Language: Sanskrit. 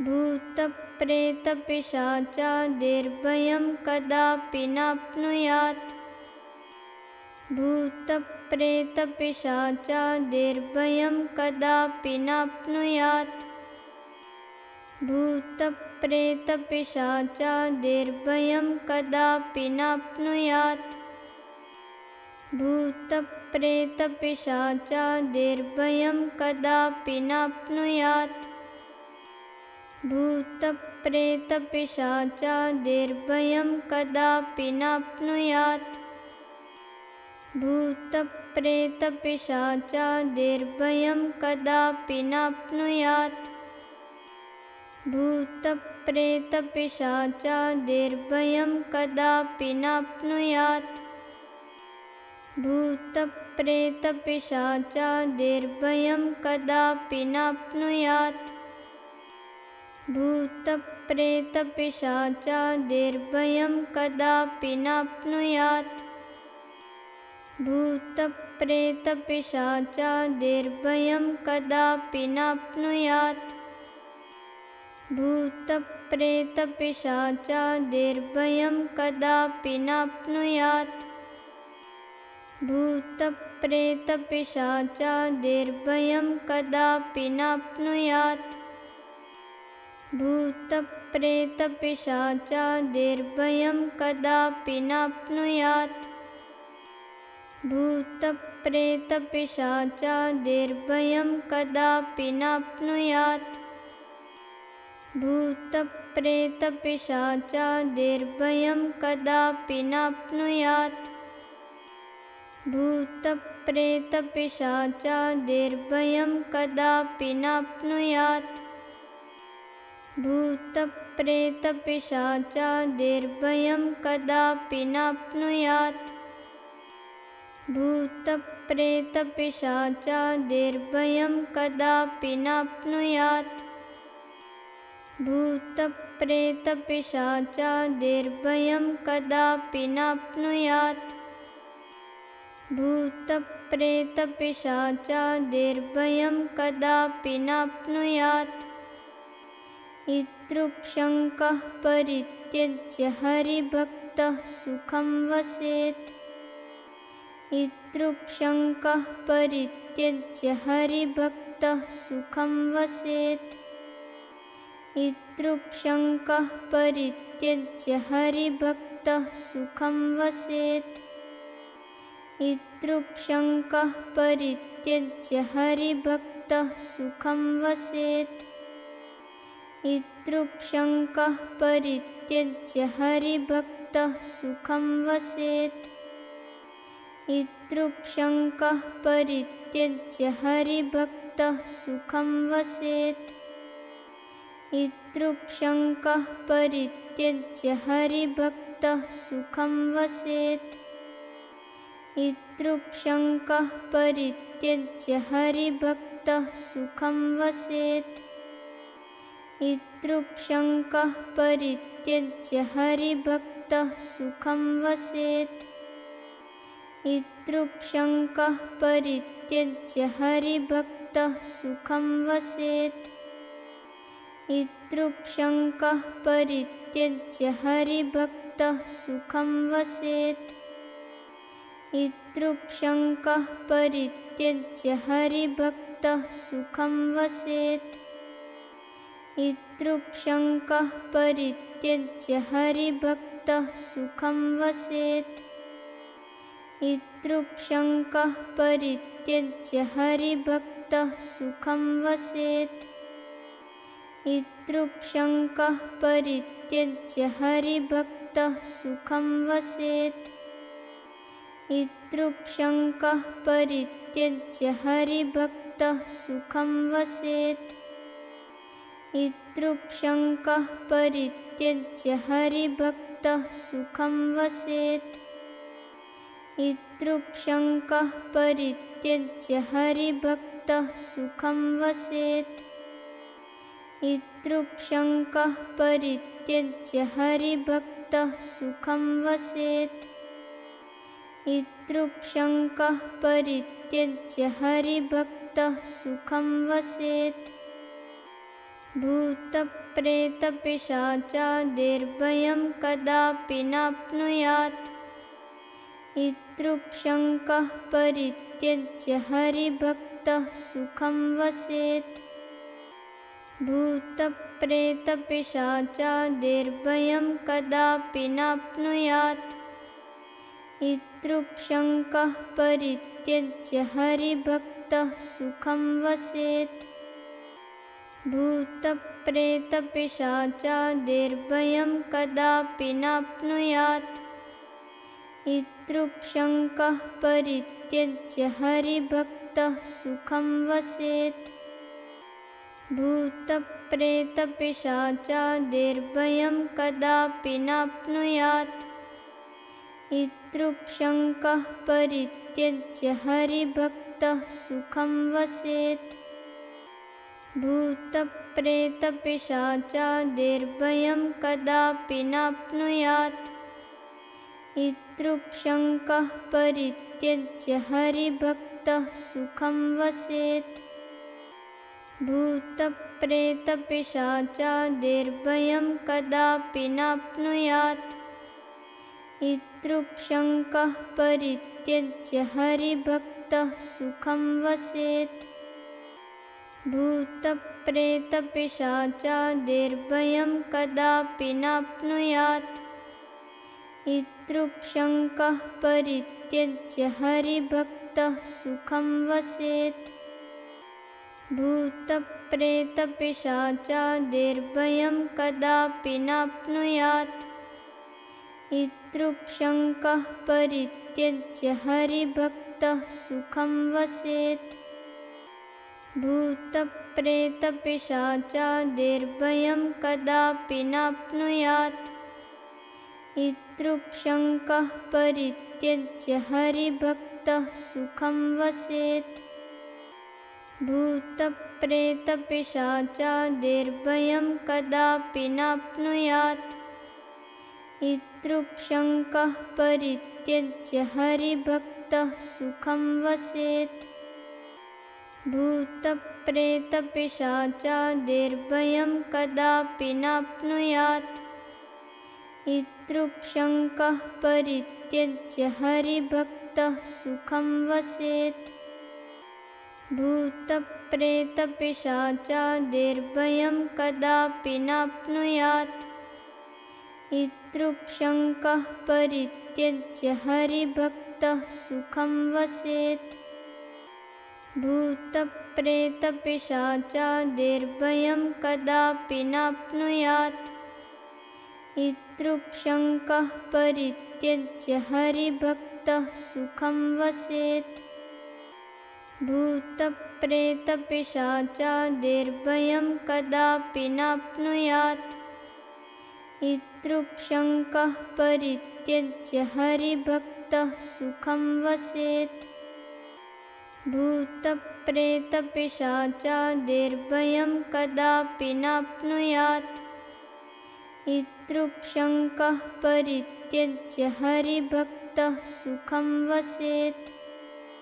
भूतप्रेतपिशाचादिर्भयं कदापि नाप्नुयात्। भूतप्रेतपिशाचादिर्भयं कदापि नाप्नुयात्। भूतप्रेतपिशाचादिर्भयं कदापि नाप्नुयात्। भूतप्रेतपिशाचादिर्भयं कदापि नाप्नुयात् भूतप्रेतपिशाचादिर्भयं कदापि नाप्नुयात्। भूतप्रेतपिशाचादिर्भयं कदापि नाप्नुयात्। भूतप्रेतपिशाचादिर्भयं कदापि नाप्नुयात्। भूतप्रेतपिशाचादिर्भयं कदापि नाप्नुयात् भूतप्रेतपिशाचादिर्भयं कदापि नाप्नुयात्। भूतप्रेतपिशाचादिर्भयं कदापि नाप्नुयात्। भूतप्रेतपिशाचादिर्भयं कदापि नाप्नुयात्। भूतप्रेतपिशाचादिर्भयं कदापि नाप्नुयात् भूतप्रेतपिशाचादिर्भयं कदापि नाप्नुयात्। भूतप्रेतपिशाचादिर्भयं कदापि नाप्नुयात्। भूतप्रेतपिशाचादिर्भयं कदापि नाप्नुयात्। भूतप्रेतपिशाचादिर्भयं कदापि नाप्नुयात् भूतप्रेतपिशाचादिर्भयं कदापि नाप्नुयात्। भूतप्रेतपिशाचादिर्भयं कदापि नाप्नुयात्। भूतप्रेतपिशाचादिर्भयं कदापि नाप्नुयात्। भूतप्रेतपिशाचादिर्भयं कदापि नाप्नुयात् इतृक्षङ्कः परित्यज्य हरिभक्तः सुखं वसेत्। इतृक्षङ्कः परित्यज्य हरिभक्तः सुखं वसेत्। इतृक्षङ्कः परित्यज्य हरिभक्तः सुखं वसेत्। इतृक्षङ्कः परित्यज्य हरिभक्तः सुखं वसेत् इतृक्षङ्कः परित्यज्य हरिभक्तः सुखं वसेत्। इतृक्षङ्कः परित्यज्य हरिभक्तः सुखं वसेत्। इतृक्षङ्कः परित्यज्य हरिभक्तः सुखं वसेत्। इतृक्षङ्कः परित्यज्य हरिभक्तः सुखं वसेत् इतृक्षङ्कः परित्यज्य हरिभक्तः सुखं वसेत्। इतृक्षङ्कः परित्यज्य हरिभक्तः सुखं वसेत्। इतृक्षङ्कः परित्यज्य हरिभक्तः सुखं वसेत्। इतृक्षङ्कः परित्यज्य हरिभक्तः सुखं वसेत् इतृक्षङ्कः परित्यज्य हरिभक्तः सुखं वसेत्। इतृक्षङ्कः परित्यज्य हरिभक्तः सुखं वसेत्। इतृक्षङ्कः परित्यज्य हरिभक्तः सुखं वसेत्। इतृक्षङ्कः परित्यज्य हरिभक्तः सुखं वसेत् इतृक्षङ्कः परित्यज्य हरिभक्तः सुखं वसेत्। इतृक्षङ्कः परित्यज्य हरिभक्तः सुखं वसेत्। इतृक्षङ्कः परित्यज्य हरिभक्तः सुखं वसेत्। इतृक्षङ्कः परित्यज्य हरिभक्तः सुखं वसेत् भूतप्रेतपिशाचादिर्भयं कदापि नाप्नुयात्। इतृक्षङ्कः परित्यज्य हरिभक्तः सुखं वसेत्। भूतप्रेतपिशाचादिर्भयं कदापि नाप्नुयात्। इतृक्षङ्कः परित्यज्य हरिभक्तः सुखं वसेत् भूतप्रेतपिशाचादिर्भयं कदापि नाप्नुयात्। इतृक्षङ्कः परित्यज्य हरिभक्तः सुखं वसेत्। भूतप्रेतपिशाचादिर्भयं कदापि नाप्नुयात्। इतृक्षङ्कः परित्यज्य हरिभक्तः सुखं वसेत् भूतप्रेतपिशाचादिर्भयं कदापि नाप्नुयात्। इतृक्षङ्कः परित्यज्य हरिभक्तः सुखं वसेत्। भूतप्रेतपिशाचादिर्भयं कदापि नाप्नुयात्। इतृक्षङ्कः परित्यज्य हरिभक्तः सुखं वसेत् भूतप्रेतपिशाचादिर्भयं कदापि नाप्नुयात्। इतृक्षङ्कः परित्यज्य हरिभक्तः सुखं वसेत्। भूतप्रेतपिशाचादिर्भयं कदापि नाप्नुयात्। इतृक्षङ्कः परित्यज्य हरिभक्तः सुखं वसेत् भूतप्रेतपिशाचादिर्भयं कदापि नाप्नुयात्। इतृक्षङ्कः परित्यज्य हरिभक्तः सुखं वसेत्। भूतप्रेतपिशाचादिर्भयं कदापि नाप्नुयात्। इतृक्षङ्कः परित्यज्य हरिभक्तः सुखं वसेत् भूतप्रेतपिशाचादिर्भयं कदापि नाप्नुयात्। इतृक्षङ्कः परित्यज्य हरिभक्तः सुखं वसेत्। भूतप्रेतपिशाचादिर्भयं कदापि नाप्नुयात्। इतृक्षङ्कः परित्यज्य हरिभक्तः सुखं वसेत् भूतप्रेतपिशाचादिर्भयं कदापि नाप्नुयात्। इतृक्षङ्कः परित्यज्य हरिभक्तः सुखं वसेत्। भूतप्रेतपिशाचादिर्भयं कदापि नाप्नुयात्। इतृक्षङ्कः परित्यज्य हरिभक्तः सुखं वसेत् भूतप्रेतपिशाचादिर्भयं कदापि नाप्नुयात्। इतृक्षङ्कः परित्यज्य हरिभक्तः सुखं वसेत्